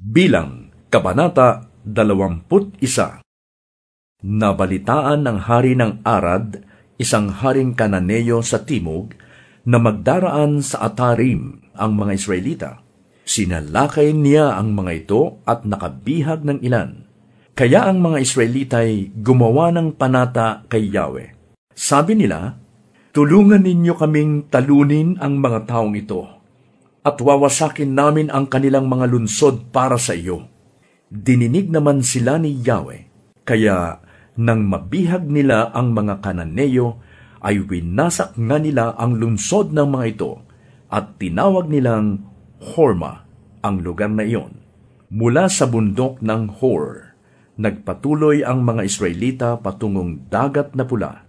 Bilang, Kabanata 21 Nabalitaan ng hari ng Arad, isang haring kananeo sa timog, na magdaraan sa Atarim ang mga Israelita. Sinalakay niya ang mga ito at nakabihag ng ilan. Kaya ang mga Israelita ay gumawa ng panata kay Yahweh. Sabi nila, Tulungan ninyo kaming talunin ang mga taong ito at wawasakin namin ang kanilang mga lunsod para sa iyo. Dininig naman sila ni Yahweh, kaya nang mabihag nila ang mga kananeyo, ay winasak nga nila ang lunsod ng mga ito at tinawag nilang Horma ang lugar na iyon. Mula sa bundok ng Hor, nagpatuloy ang mga Israelita patungong dagat na pula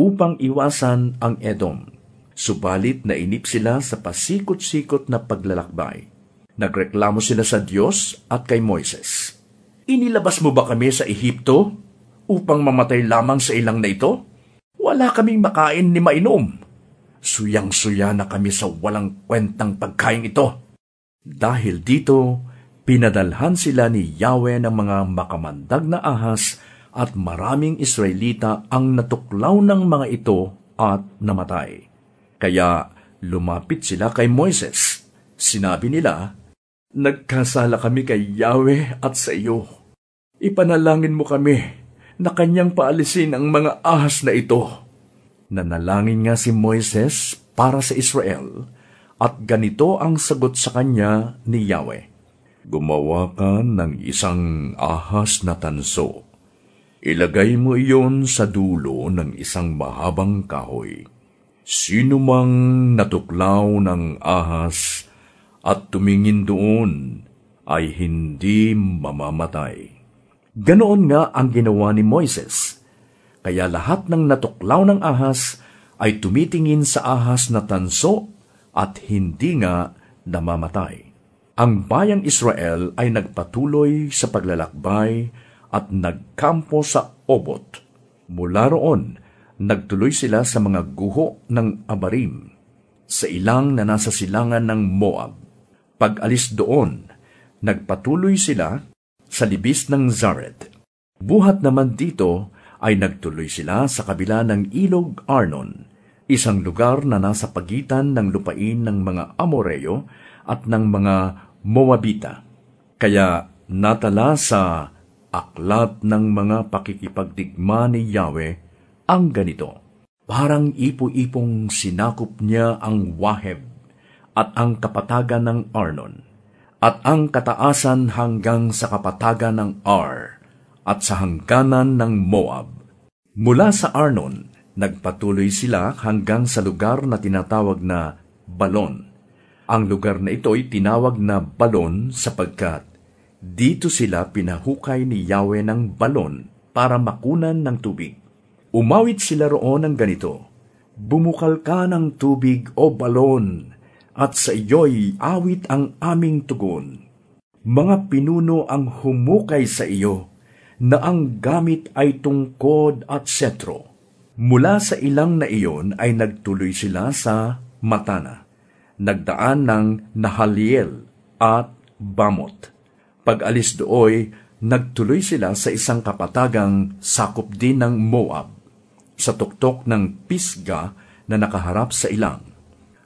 upang iwasan ang Edom Subalit nainip sila sa pasikot-sikot na paglalakbay. Nagreklamo sila sa Diyos at kay Moises. Inilabas mo ba kami sa Ehipto upang mamatay lamang sa ilang na ito? Wala kaming makain ni mainom. Suyang-suya na kami sa walang kwentang pagkain ito. Dahil dito, pinadalhan sila ni Yahweh ng mga makamandag na ahas at maraming Israelita ang natuklaw ng mga ito at namatay. Kaya lumapit sila kay Moises. Sinabi nila, Nagkasala kami kay Yahweh at sa iyo. Ipanalangin mo kami na kanyang paalisin ang mga ahas na ito. Nanalangin nga si Moises para sa Israel at ganito ang sagot sa kanya ni Yahweh. Gumawa ka ng isang ahas na tanso. Ilagay mo iyon sa dulo ng isang mahabang kahoy Sino mang natuklaw ng ahas at tumingin doon ay hindi mamamatay. Ganoon nga ang ginawa ni Moises. Kaya lahat ng natuklaw ng ahas ay tumitingin sa ahas na tanso at hindi nga namamatay. Ang bayang Israel ay nagpatuloy sa paglalakbay at nagkampo sa Obot. Mula roon, nagtuloy sila sa mga guho ng Abarim, sa ilang na nasa silangan ng Moab. Pag-alis doon, nagpatuloy sila sa libis ng Zared. Buhat naman dito ay nagtuloy sila sa kabila ng ilog Arnon, isang lugar na nasa pagitan ng lupain ng mga Amoreo at ng mga Moabita. Kaya natala sa aklat ng mga pakikipagdigma ni Yahweh ang ganito. Parang ipo-ipong sinakop niya ang Waheb at ang kapatagan ng Arnon, at ang kataasan hanggang sa kapatagan ng Ar, at sa hangganan ng Moab. Mula sa Arnon, nagpatuloy sila hanggang sa lugar na tinatawag na Balon. Ang lugar na ito ay tinawag na Balon sapagkat dito sila pinahukay ni Yahweh ng balon para makunan ng tubig. Umawit sila roon ng ganito, Bumukal ka ng tubig o balon, at sa iyo'y awit ang aming tugon. Mga pinuno ang humukay sa iyo, na ang gamit ay tungkod at setro. Mula sa ilang na iyon ay nagtuloy sila sa Matana. Nagdaan ng Nahaliel at Bamot. Pag-alis dooy, nagtuloy sila sa isang kapatagang sakop din ng Moab sa tuktok ng Pisga na nakaharap sa ilang.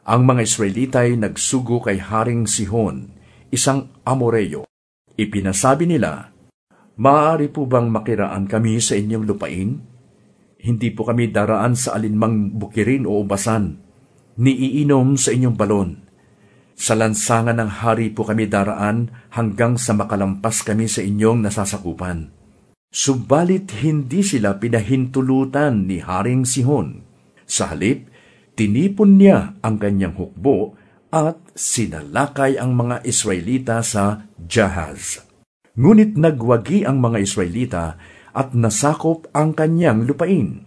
Ang mga Israelita ay nagsugo kay Haring Sihon, isang Amoreo. Ipinasabi nila, Maaari po bang makiraan kami sa inyong lupain? Hindi po kami daraan sa alinmang bukirin o ubasan, niiinom sa inyong balon. Sa lansangan ng hari po kami daraan hanggang sa makalampas kami sa inyong nasasakupan. Subalit hindi sila pinahintulutan ni Haring Sihon. Sa halip, tinipon niya ang kanyang hukbo at sinalakay ang mga Israelita sa Jahaz. Ngunit nagwagi ang mga Israelita at nasakop ang kanyang lupain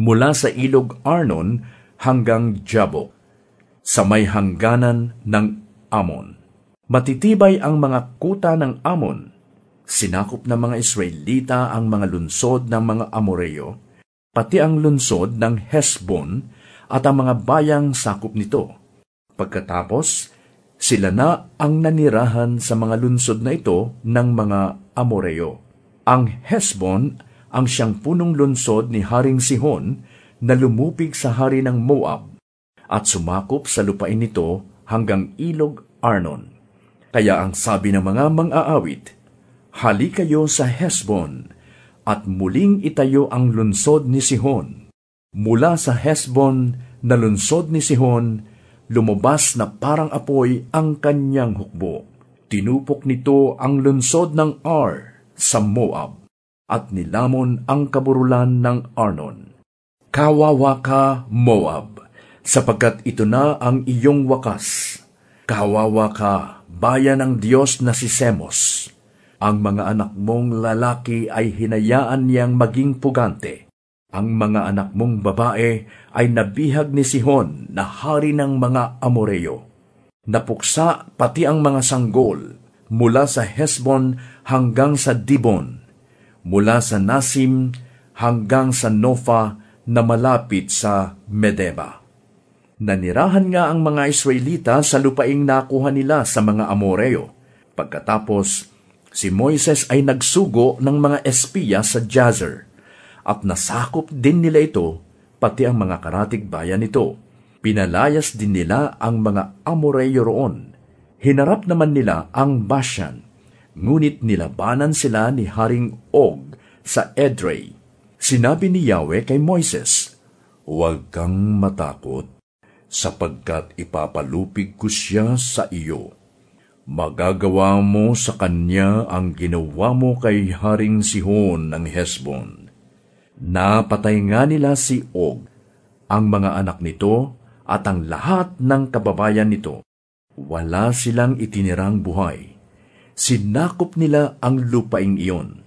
mula sa ilog Arnon hanggang Jabo, sa may hangganan ng Amon. Matitibay ang mga kuta ng Amon sinakop ng mga Israelita ang mga lunsod ng mga Amoreo, pati ang lunsod ng Hesbon at ang mga bayang sakop nito. Pagkatapos, Sila na ang nanirahan sa mga lunsod na ito ng mga Amoreo. Ang Hesbon ang siyang punong lunsod ni Haring Sihon na lumupig sa hari ng Moab at sumakop sa lupain nito hanggang ilog Arnon. Kaya ang sabi ng mga mang-aawit, Hali kayo sa Hesbon, at muling itayo ang lunsod ni Sihon. Mula sa Hesbon na lunsod ni Sihon, lumabas na parang apoy ang kanyang hukbo. Tinupok nito ang lunsod ng Ar sa Moab at nilamon ang kaburulan ng Arnon. Kawawa ka, Moab, sapagkat ito na ang iyong wakas. Kawawa ka, bayan ng Diyos na si Semos. Ang mga anak mong lalaki ay hinayaan niyang maging pugante. Ang mga anak mong babae ay nabihag ni Sihon na hari ng mga Amoreo. Napuksa pati ang mga sanggol mula sa Hesbon hanggang sa Dibon mula sa Nasim hanggang sa Nofa na malapit sa Medeba. Nanirahan nga ang mga Israelita sa lupaing nakuha nila sa mga Amoreo. Pagkatapos, si Moises ay nagsugo ng mga espiya sa Jazer at nasakop din nila ito pati ang mga karatig bayan nito. Pinalayas din nila ang mga Amoreo roon. Hinarap naman nila ang Bashan ngunit nilabanan sila ni Haring Og sa Edrei. Sinabi ni Yahweh kay Moises, Huwag kang matakot, sapagkat ipapalupig ko siya sa iyo. Magagawa mo sa kanya ang ginawa mo kay Haring Sihon ng Hesbon. Napatay nga nila si Og, ang mga anak nito at ang lahat ng kababayan nito. Wala silang itinirang buhay sinakop nila ang lupaing iyon.